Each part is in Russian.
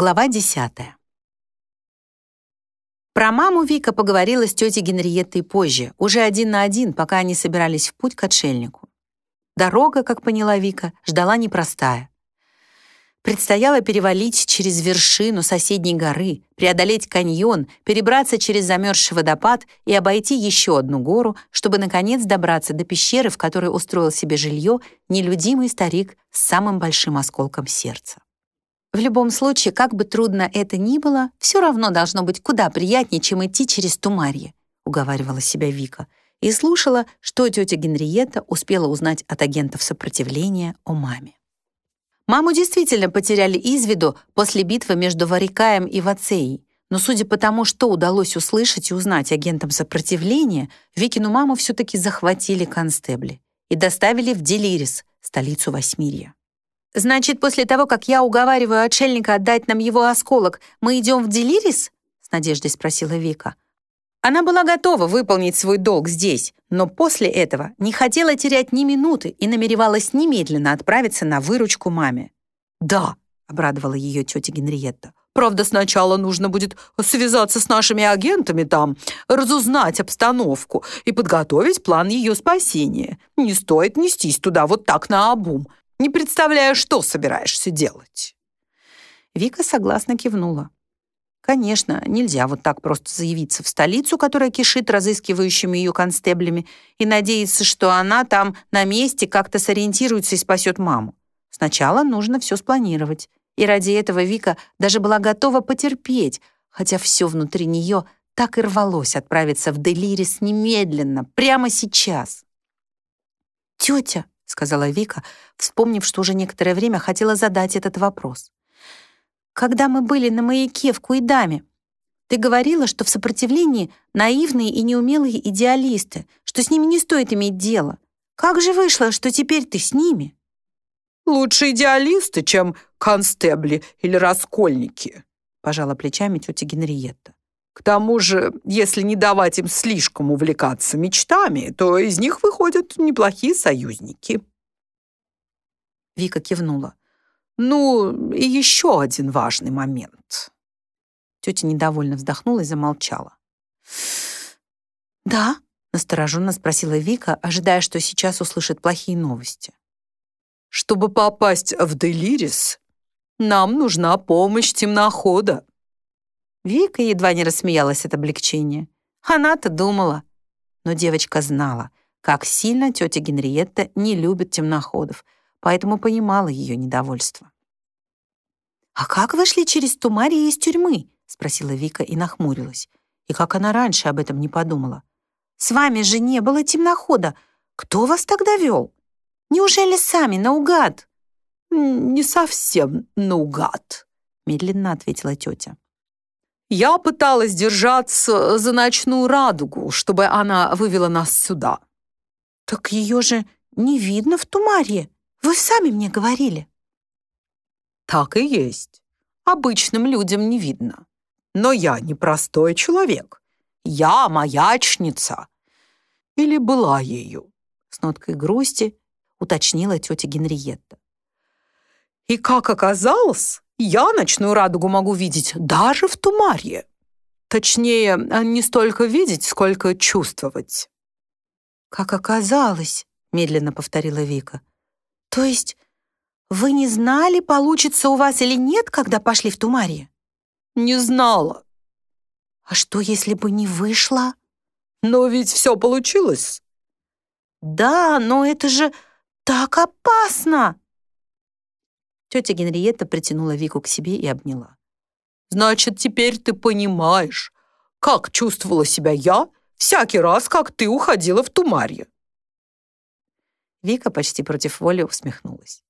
Глава 10. Про маму Вика поговорила с тетей Генриеттой позже, уже один на один, пока они собирались в путь к отшельнику. Дорога, как поняла Вика, ждала непростая. Предстояло перевалить через вершину соседней горы, преодолеть каньон, перебраться через замерзший водопад и обойти еще одну гору, чтобы, наконец, добраться до пещеры, в которой устроил себе жилье нелюдимый старик с самым большим осколком сердца. В любом случае, как бы трудно это ни было, все равно должно быть куда приятнее, чем идти через Тумарье, уговаривала себя Вика и слушала, что тетя Генриетта успела узнать от агентов сопротивления о маме. Маму действительно потеряли из виду после битвы между Варикаем и Вацеей, но судя по тому, что удалось услышать и узнать агентам сопротивления, Викину маму все-таки захватили констебли и доставили в Делирис, столицу Восьмирья. «Значит, после того, как я уговариваю отшельника отдать нам его осколок, мы идем в Делирис?» — с надеждой спросила Вика. Она была готова выполнить свой долг здесь, но после этого не хотела терять ни минуты и намеревалась немедленно отправиться на выручку маме. «Да», — обрадовала ее тетя Генриетта. «Правда, сначала нужно будет связаться с нашими агентами там, разузнать обстановку и подготовить план ее спасения. Не стоит нестись туда вот так наобум. Не представляю, что собираешься делать». Вика согласно кивнула. Конечно, нельзя вот так просто заявиться в столицу, которая кишит разыскивающими ее констеблями, и надеяться, что она там на месте как-то сориентируется и спасет маму. Сначала нужно все спланировать. И ради этого Вика даже была готова потерпеть, хотя все внутри нее так и рвалось отправиться в Делирис немедленно, прямо сейчас. «Тетя», — сказала Вика, вспомнив, что уже некоторое время хотела задать этот вопрос. «Когда мы были на маяке в Куидаме, ты говорила, что в сопротивлении наивные и неумелые идеалисты, что с ними не стоит иметь дело. Как же вышло, что теперь ты с ними?» «Лучше идеалисты, чем констебли или раскольники», пожала плечами тетя Генриетта. К тому же, если не давать им слишком увлекаться мечтами, то из них выходят неплохие союзники. Вика кивнула. Ну, и еще один важный момент. Тетя недовольно вздохнула и замолчала. «Да?» — настороженно спросила Вика, ожидая, что сейчас услышит плохие новости. «Чтобы попасть в Делирис, нам нужна помощь темнохода», Вика едва не рассмеялась от облегчения. Она-то думала. Но девочка знала, как сильно тетя Генриетта не любит темноходов, поэтому понимала ее недовольство. «А как вышли через Тумарии из тюрьмы?» — спросила Вика и нахмурилась. И как она раньше об этом не подумала. «С вами же не было темнохода. Кто вас тогда вел? Неужели сами, наугад?» «Не совсем наугад», — медленно ответила тетя. Я пыталась держаться за ночную радугу, чтобы она вывела нас сюда. Так ее же не видно в тумаре. Вы сами мне говорили. Так и есть. Обычным людям не видно. Но я не простой человек. Я маячница. Или была ею. С ноткой грусти уточнила тетя Генриетта. И как оказалось, я ночную радугу могу видеть даже в тумаре. Точнее, не столько видеть, сколько чувствовать. «Как оказалось», — медленно повторила Вика. «То есть вы не знали, получится у вас или нет, когда пошли в Тумарье?» «Не знала». «А что, если бы не вышло?» «Но ведь все получилось». «Да, но это же так опасно!» Тетя Генриетта притянула Вику к себе и обняла. «Значит, теперь ты понимаешь, как чувствовала себя я всякий раз, как ты уходила в Тумарье». Вика почти против воли усмехнулась.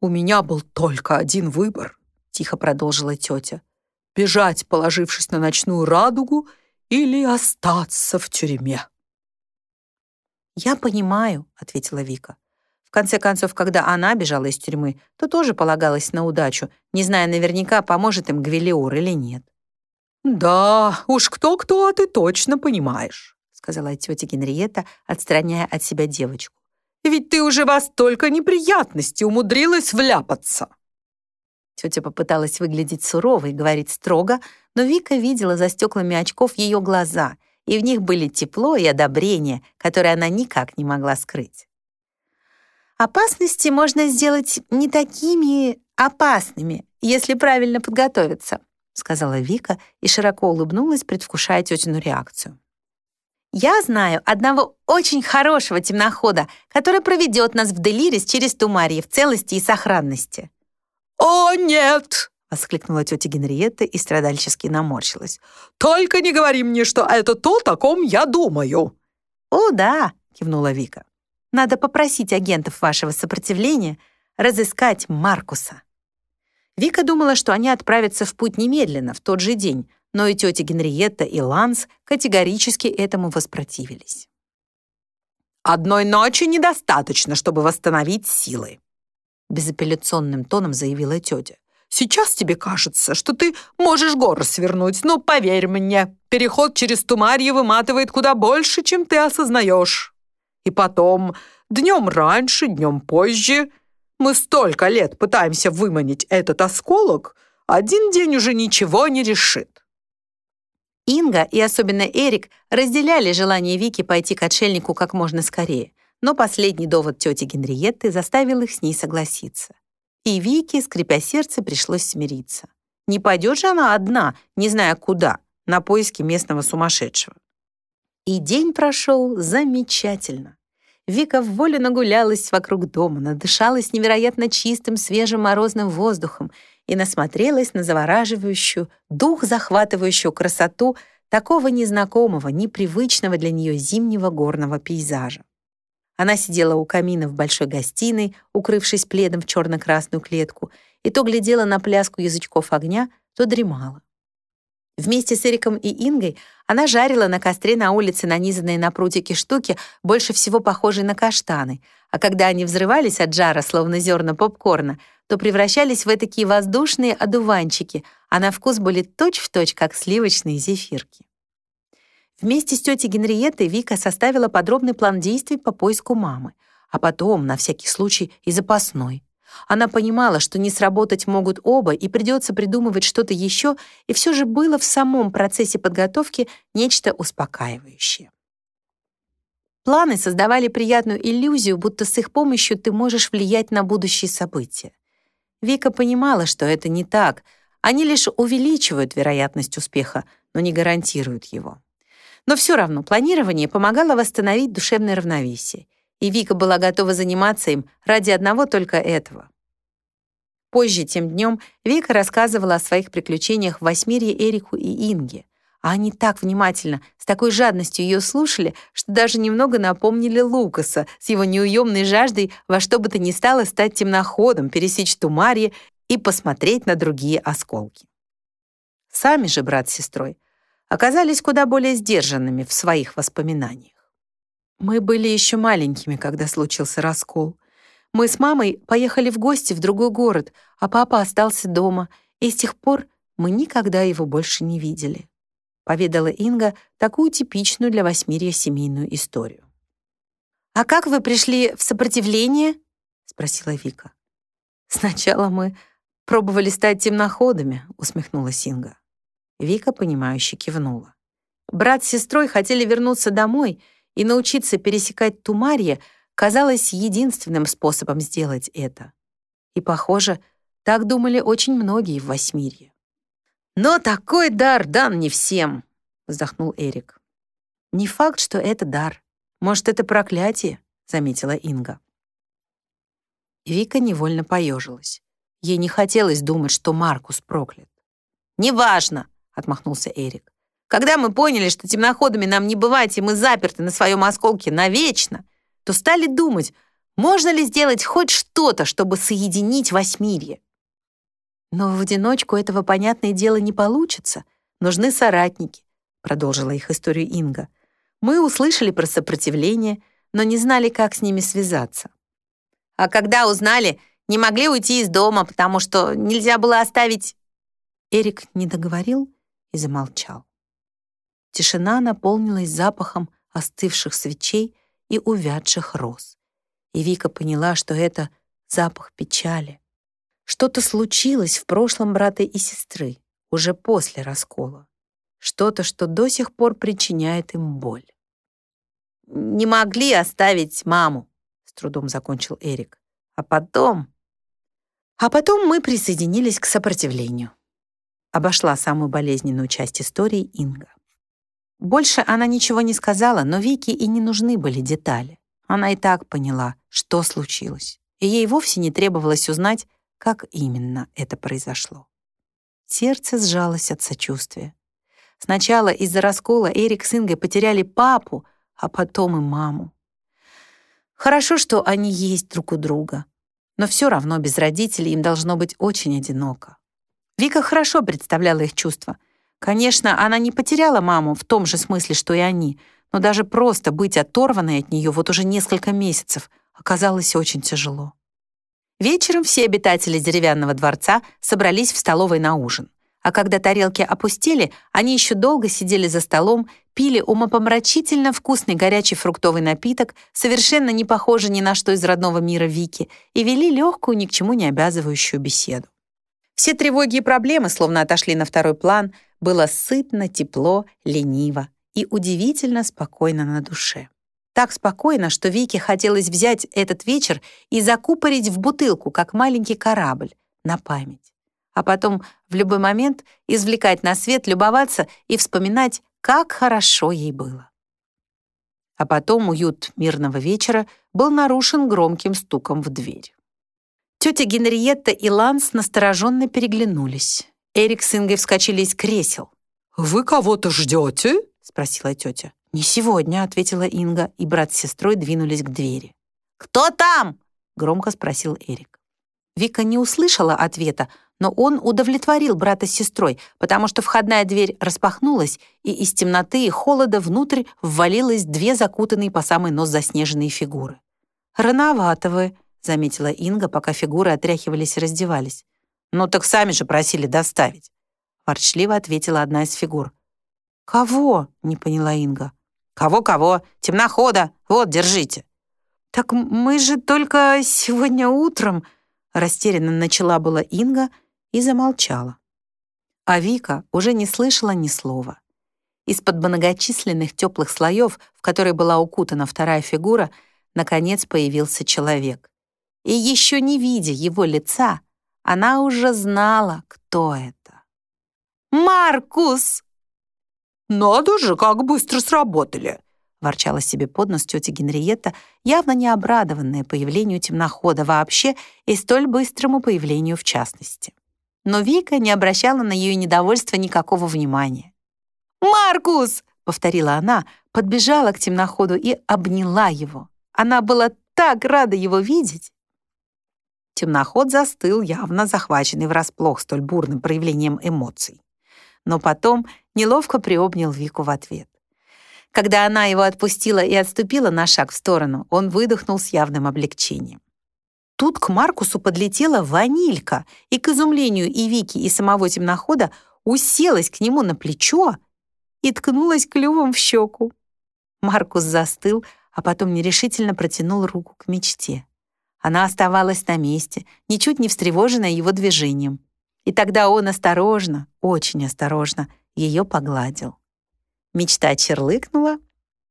«У меня был только один выбор», — тихо продолжила тетя. «Бежать, положившись на ночную радугу, или остаться в тюрьме». «Я понимаю», — ответила Вика. В конце концов, когда она бежала из тюрьмы, то тоже полагалась на удачу, не зная наверняка, поможет им Гвелиор или нет. «Да, уж кто-кто, а ты точно понимаешь», сказала тетя Генриетта, отстраняя от себя девочку. «Ведь ты уже во столько неприятностей умудрилась вляпаться». Тетя попыталась выглядеть суровой, говорить строго, но Вика видела за стеклами очков ее глаза, и в них были тепло и одобрение, которое она никак не могла скрыть. Опасности можно сделать не такими опасными, если правильно подготовиться, сказала Вика и широко улыбнулась, предвкушая тетину реакцию. Я знаю одного очень хорошего темнохода, который проведет нас в Делирис через Тумарье в целости и сохранности. «О, нет!» — воскликнула тетя Генриетта и страдальчески наморщилась. «Только не говори мне, что это то, о ком я думаю!» «О, да!» — кивнула Вика. «Надо попросить агентов вашего сопротивления разыскать Маркуса». Вика думала, что они отправятся в путь немедленно, в тот же день, но и тетя Генриетта и Ланс категорически этому воспротивились. «Одной ночи недостаточно, чтобы восстановить силы», безапелляционным тоном заявила тетя. «Сейчас тебе кажется, что ты можешь горы свернуть, но поверь мне, переход через Тумарье выматывает куда больше, чем ты осознаешь. И потом, днем раньше, днем позже, мы столько лет пытаемся выманить этот осколок, один день уже ничего не решит. Инга и особенно Эрик разделяли желание Вики пойти к отшельнику как можно скорее, но последний довод тети Генриетты заставил их с ней согласиться. И Вике, скрипя сердце, пришлось смириться. Не пойдет же она одна, не зная куда, на поиски местного сумасшедшего. И день прошел замечательно. Вика в волю нагулялась вокруг дома, надышалась невероятно чистым, свежим морозным воздухом и насмотрелась на завораживающую, дух захватывающую красоту такого незнакомого, непривычного для нее зимнего горного пейзажа. Она сидела у камина в большой гостиной, укрывшись пледом в черно-красную клетку, и то глядела на пляску язычков огня, то дремала. Вместе с Эриком и Ингой она жарила на костре на улице нанизанные на прутики штуки, больше всего похожие на каштаны, а когда они взрывались от жара, словно зерна попкорна, то превращались в такие воздушные одуванчики, а на вкус были точь-в-точь, точь, как сливочные зефирки. Вместе с тетей Генриеттой Вика составила подробный план действий по поиску мамы, а потом, на всякий случай, и запасной. Она понимала, что не сработать могут оба и придется придумывать что-то еще, и все же было в самом процессе подготовки нечто успокаивающее. Планы создавали приятную иллюзию, будто с их помощью ты можешь влиять на будущие события. Вика понимала, что это не так. Они лишь увеличивают вероятность успеха, но не гарантируют его. Но все равно планирование помогало восстановить душевное равновесие, и Вика была готова заниматься им ради одного только этого. Позже, тем днем, Вика рассказывала о своих приключениях в Восьмирье Эрику и Инге. А они так внимательно, с такой жадностью ее слушали, что даже немного напомнили Лукаса с его неуемной жаждой во что бы то ни стало стать темноходом, пересечь Тумарье и посмотреть на другие осколки. Сами же брат с сестрой оказались куда более сдержанными в своих воспоминаниях. Мы были еще маленькими, когда случился раскол. Мы с мамой поехали в гости в другой город, а папа остался дома, и с тех пор мы никогда его больше не видели поведала Инга такую типичную для Восьмирья семейную историю. «А как вы пришли в сопротивление?» — спросила Вика. «Сначала мы пробовали стать темноходами», — усмехнулась Инга. Вика, понимающе кивнула. Брат с сестрой хотели вернуться домой, и научиться пересекать Тумарье казалось единственным способом сделать это. И, похоже, так думали очень многие в Восьмирье. «Но такой дар дан не всем», — вздохнул Эрик. «Не факт, что это дар. Может, это проклятие», — заметила Инга. Вика невольно поежилась. Ей не хотелось думать, что Маркус проклят. «Неважно», — отмахнулся Эрик. «Когда мы поняли, что темноходами нам не бывать, и мы заперты на своем осколке навечно, то стали думать, можно ли сделать хоть что-то, чтобы соединить Восьмирье. Но в одиночку этого, понятное дело, не получится. Нужны соратники, продолжила их историю Инга. Мы услышали про сопротивление, но не знали, как с ними связаться. А когда узнали, не могли уйти из дома, потому что нельзя было оставить... Эрик не договорил и замолчал. Тишина наполнилась запахом остывших свечей и увядших роз. И Вика поняла, что это запах печали. Что-то случилось в прошлом брата и сестры, уже после раскола. Что-то, что до сих пор причиняет им боль. «Не могли оставить маму», — с трудом закончил Эрик. «А потом...» А потом мы присоединились к сопротивлению. Обошла самую болезненную часть истории Инга. Больше она ничего не сказала, но Вике и не нужны были детали. Она и так поняла, что случилось, и ей вовсе не требовалось узнать, как именно это произошло. Сердце сжалось от сочувствия. Сначала из-за раскола Эрик с Ингой потеряли папу, а потом и маму. Хорошо, что они есть друг у друга, но все равно без родителей им должно быть очень одиноко. Вика хорошо представляла их чувства. Конечно, она не потеряла маму в том же смысле, что и они, но даже просто быть оторванной от нее вот уже несколько месяцев оказалось очень тяжело. Вечером все обитатели деревянного дворца собрались в столовой на ужин. А когда тарелки опустили, они еще долго сидели за столом, пили умопомрачительно вкусный горячий фруктовый напиток, совершенно не похожий ни на что из родного мира Вики, и вели легкую, ни к чему не обязывающую беседу. Все тревоги и проблемы словно отошли на второй план, было сытно, тепло, лениво и удивительно спокойно на душе. Так спокойно, что Вике хотелось взять этот вечер и закупорить в бутылку, как маленький корабль, на память. А потом в любой момент извлекать на свет, любоваться и вспоминать, как хорошо ей было. А потом уют мирного вечера был нарушен громким стуком в дверь. Тетя Генриетта и Ланс настороженно переглянулись. Эрик с Ингой вскочили из кресел. «Вы кого-то ждете?» — спросила тетя. «Не сегодня», — ответила Инга, и брат с сестрой двинулись к двери. «Кто там?» — громко спросил Эрик. Вика не услышала ответа, но он удовлетворил брата с сестрой, потому что входная дверь распахнулась, и из темноты и холода внутрь ввалилось две закутанные по самый нос заснеженные фигуры. «Рановато вы», — заметила Инга, пока фигуры отряхивались и раздевались. «Ну так сами же просили доставить», — ворчливо ответила одна из фигур. «Кого?» — не поняла Инга. «Кого-кого? Темнохода. Вот, держите». «Так мы же только сегодня утром...» Растерянно начала была Инга и замолчала. А Вика уже не слышала ни слова. Из-под многочисленных теплых слоев, в которые была укутана вторая фигура, наконец появился человек. И еще не видя его лица, она уже знала, кто это. «Маркус!» «Надо же, как быстро сработали!» ворчала себе под нос тетя Генриетта, явно не обрадованная появлению темнохода вообще и столь быстрому появлению в частности. Но Вика не обращала на ее недовольство никакого внимания. «Маркус!» — повторила она, подбежала к темноходу и обняла его. Она была так рада его видеть. Темноход застыл, явно захваченный врасплох столь бурным проявлением эмоций но потом неловко приобнял Вику в ответ. Когда она его отпустила и отступила на шаг в сторону, он выдохнул с явным облегчением. Тут к Маркусу подлетела ванилька, и к изумлению и Вики, и самого темнохода уселась к нему на плечо и ткнулась клювом в щеку. Маркус застыл, а потом нерешительно протянул руку к мечте. Она оставалась на месте, ничуть не встревоженная его движением. И тогда он осторожно, очень осторожно ее погладил. Мечта черлыкнула,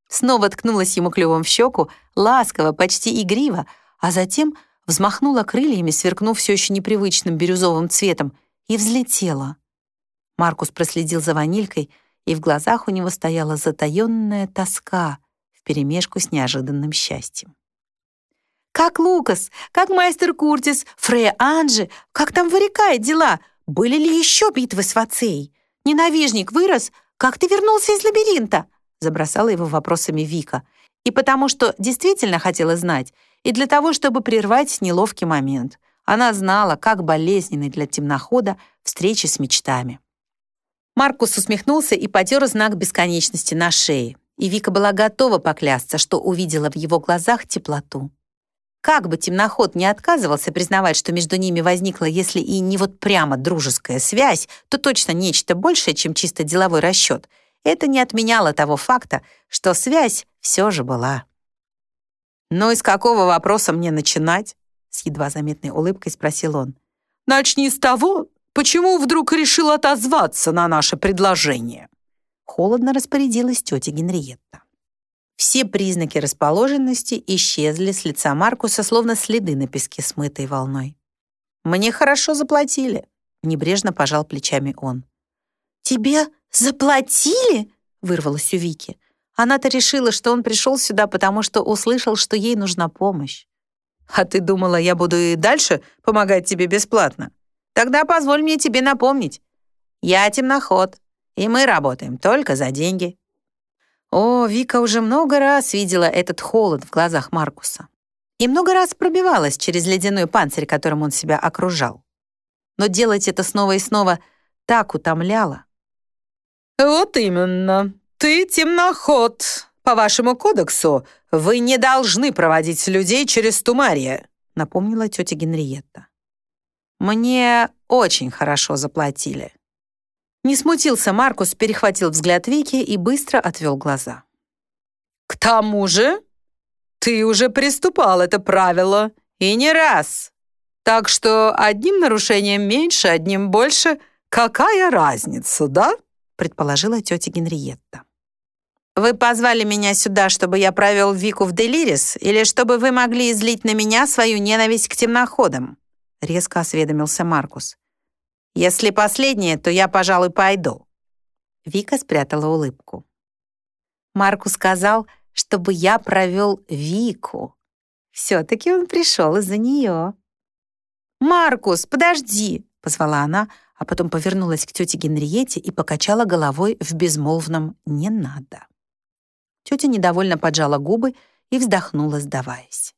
снова ткнулась ему клювом в щеку, ласково, почти игриво, а затем взмахнула крыльями, сверкнув все еще непривычным бирюзовым цветом, и взлетела. Маркус проследил за ванилькой, и в глазах у него стояла затаённая тоска вперемешку с неожиданным счастьем. Как Лукас, как мастер Куртис, Фрея Анжи, как там вырекает дела? Были ли еще битвы с Фацей? Ненавижник вырос, как ты вернулся из лабиринта?» Забросала его вопросами Вика. И потому что действительно хотела знать, и для того, чтобы прервать неловкий момент. Она знала, как болезненны для темнохода встречи с мечтами. Маркус усмехнулся и потер знак бесконечности на шее. И Вика была готова поклясться, что увидела в его глазах теплоту. Как бы темноход не отказывался признавать, что между ними возникла, если и не вот прямо дружеская связь, то точно нечто большее, чем чисто деловой расчет, это не отменяло того факта, что связь все же была. «Ну и с какого вопроса мне начинать?» С едва заметной улыбкой спросил он. начни с того, почему вдруг решил отозваться на наше предложение?» Холодно распорядилась тетя Генриетта. Все признаки расположенности исчезли с лица Маркуса, словно следы на песке, смытой волной. «Мне хорошо заплатили», — небрежно пожал плечами он. «Тебе заплатили?» — вырвалось у Вики. Она-то решила, что он пришел сюда, потому что услышал, что ей нужна помощь. «А ты думала, я буду и дальше помогать тебе бесплатно? Тогда позволь мне тебе напомнить. Я темноход, и мы работаем только за деньги». О, Вика уже много раз видела этот холод в глазах Маркуса. И много раз пробивалась через ледяной панцирь, которым он себя окружал. Но делать это снова и снова так утомляло. «Вот именно. Ты темноход. По вашему кодексу вы не должны проводить людей через Тумария», напомнила тетя Генриетта. «Мне очень хорошо заплатили». Не смутился Маркус, перехватил взгляд Вики и быстро отвел глаза. «К тому же ты уже приступал это правило, и не раз. Так что одним нарушением меньше, одним больше. Какая разница, да?» предположила тетя Генриетта. «Вы позвали меня сюда, чтобы я провел Вику в Делирис, или чтобы вы могли излить на меня свою ненависть к темноходам?» резко осведомился Маркус. «Если последнее, то я, пожалуй, пойду». Вика спрятала улыбку. Маркус сказал, чтобы я провел Вику. Все-таки он пришел из-за нее. «Маркус, подожди!» — позвала она, а потом повернулась к тете Генриете и покачала головой в безмолвном «не надо». Тетя недовольно поджала губы и вздохнула, сдаваясь.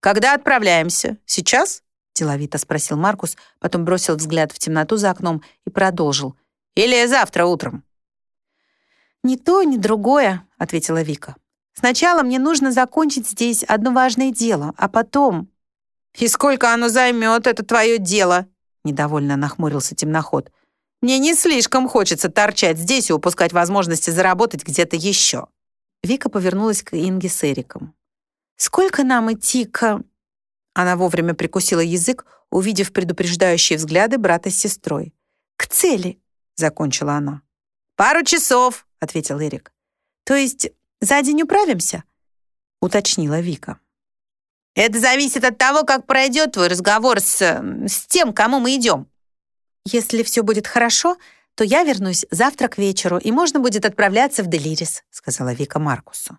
«Когда отправляемся? Сейчас?» — деловито спросил Маркус, потом бросил взгляд в темноту за окном и продолжил. «Или завтра утром?» «Ни то, ни другое», — ответила Вика. «Сначала мне нужно закончить здесь одно важное дело, а потом...» «И сколько оно займет, это твое дело?» Недовольно нахмурился темноход. «Мне не слишком хочется торчать здесь и упускать возможности заработать где-то еще». Вика повернулась к Инге с Эриком. «Сколько нам идти к...» Она вовремя прикусила язык, увидев предупреждающие взгляды брата с сестрой. «К цели», — закончила она. «Пару часов», — ответил Эрик. «То есть за день управимся?» — уточнила Вика. Это зависит от того, как пройдет твой разговор с... с тем, кому мы идем. Если все будет хорошо, то я вернусь завтра к вечеру, и можно будет отправляться в Делирис», — сказала Вика Маркусу.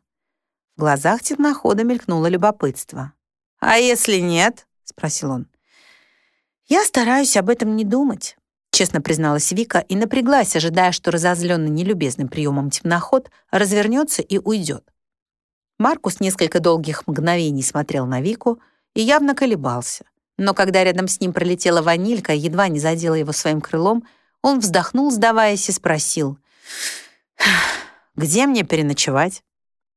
В глазах темнохода мелькнуло любопытство. «А если нет?» — спросил он. «Я стараюсь об этом не думать», — честно призналась Вика и напряглась, ожидая, что разозленный нелюбезным приемом темноход развернется и уйдет. Маркус несколько долгих мгновений смотрел на Вику и явно колебался. Но когда рядом с ним пролетела ванилька, едва не задела его своим крылом, он вздохнул, сдаваясь, и спросил, «Где мне переночевать?»